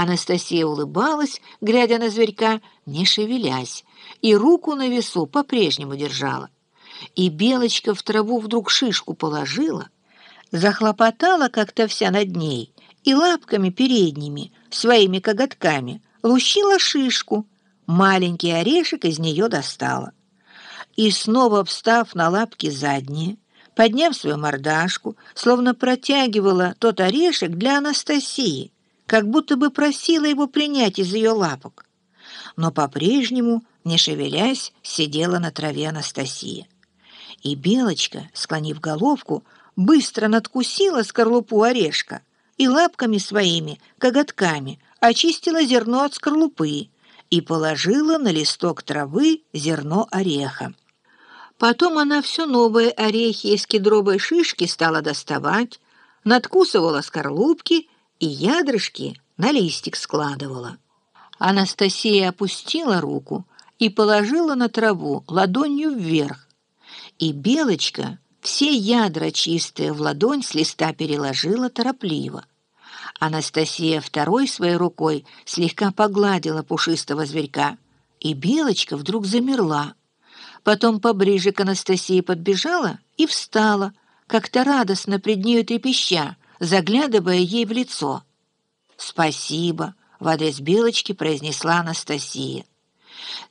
Анастасия улыбалась, глядя на зверька, не шевелясь, и руку на весу по-прежнему держала. И Белочка в траву вдруг шишку положила, захлопотала как-то вся над ней и лапками передними, своими коготками, лущила шишку, маленький орешек из нее достала. И снова встав на лапки задние, подняв свою мордашку, словно протягивала тот орешек для Анастасии, как будто бы просила его принять из ее лапок. Но по-прежнему, не шевелясь, сидела на траве Анастасия. И Белочка, склонив головку, быстро надкусила скорлупу орешка и лапками своими, коготками, очистила зерно от скорлупы и положила на листок травы зерно ореха. Потом она все новые орехи из кедровой шишки стала доставать, надкусывала скорлупки и ядрышки на листик складывала. Анастасия опустила руку и положила на траву ладонью вверх, и Белочка все ядра чистые в ладонь с листа переложила торопливо. Анастасия второй своей рукой слегка погладила пушистого зверька, и Белочка вдруг замерла, Потом поближе к Анастасии подбежала и встала, как-то радостно пред нею трепеща, заглядывая ей в лицо. «Спасибо», — в адрес Белочки произнесла Анастасия.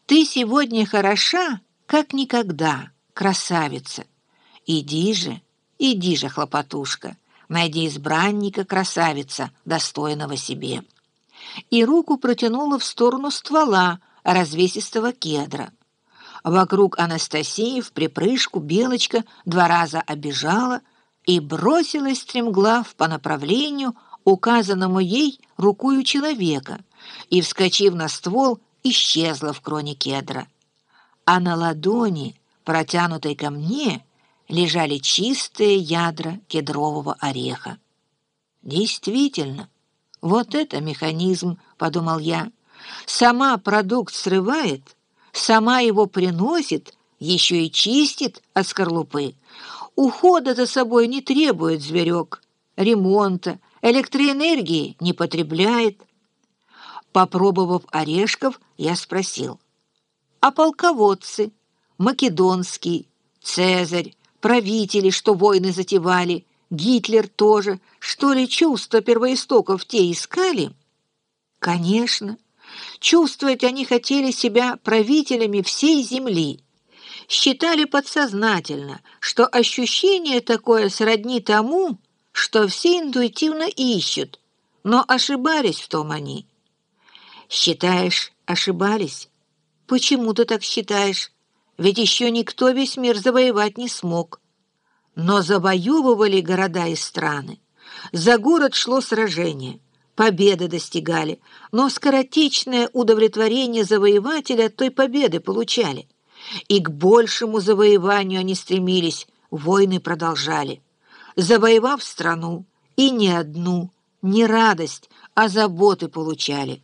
«Ты сегодня хороша, как никогда, красавица. Иди же, иди же, хлопотушка, найди избранника, красавица, достойного себе». И руку протянула в сторону ствола развесистого кедра. Вокруг Анастасии в припрыжку Белочка два раза обежала и бросилась стремглав по направлению, указанному ей рукою человека, и, вскочив на ствол, исчезла в кроне кедра. А на ладони, протянутой ко мне, лежали чистые ядра кедрового ореха. «Действительно, вот это механизм», — подумал я. «Сама продукт срывает, сама его приносит, еще и чистит от скорлупы. Ухода за собой не требует зверек, ремонта, электроэнергии не потребляет. Попробовав орешков, я спросил, а полководцы, македонский, Цезарь, правители, что войны затевали, Гитлер тоже, что ли чувства первоистоков те искали? Конечно. Чувствовать они хотели себя правителями всей земли. Считали подсознательно, что ощущение такое сродни тому, что все интуитивно ищут, но ошибались в том они. Считаешь, ошибались? Почему ты так считаешь? Ведь еще никто весь мир завоевать не смог. Но завоевывали города и страны. За город шло сражение – победы достигали, но скоротечное удовлетворение завоевателя от той победы получали. И к большему завоеванию они стремились, войны продолжали. Завоевав страну, и не одну, не радость, а заботы получали.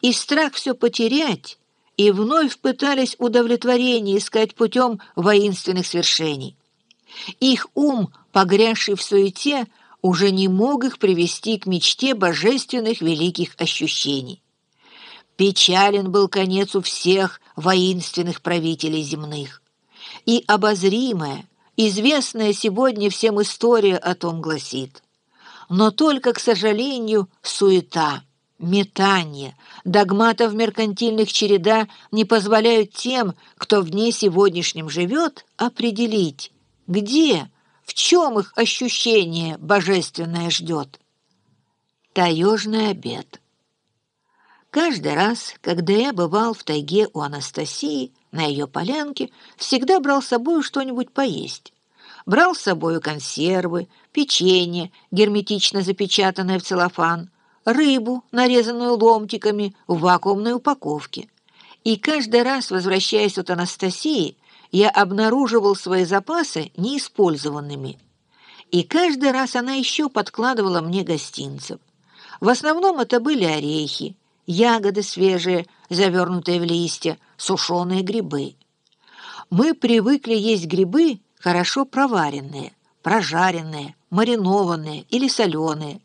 И страх все потерять, и вновь пытались удовлетворение искать путем воинственных свершений. Их ум, погрязший в суете, уже не мог их привести к мечте божественных великих ощущений. Печален был конец у всех воинственных правителей земных. И обозримая, известная сегодня всем история о том гласит. Но только, к сожалению, суета, метание, догматов меркантильных череда не позволяют тем, кто в дне сегодняшнем живет, определить, где – в чем их ощущение божественное ждет? Таежный обед. Каждый раз, когда я бывал в тайге у Анастасии, на ее полянке, всегда брал с собой что-нибудь поесть. Брал с собой консервы, печенье, герметично запечатанное в целлофан, рыбу, нарезанную ломтиками в вакуумной упаковке. И каждый раз, возвращаясь от Анастасии, я обнаруживал свои запасы неиспользованными. И каждый раз она еще подкладывала мне гостинцев. В основном это были орехи, ягоды свежие, завернутые в листья, сушеные грибы. Мы привыкли есть грибы хорошо проваренные, прожаренные, маринованные или соленые.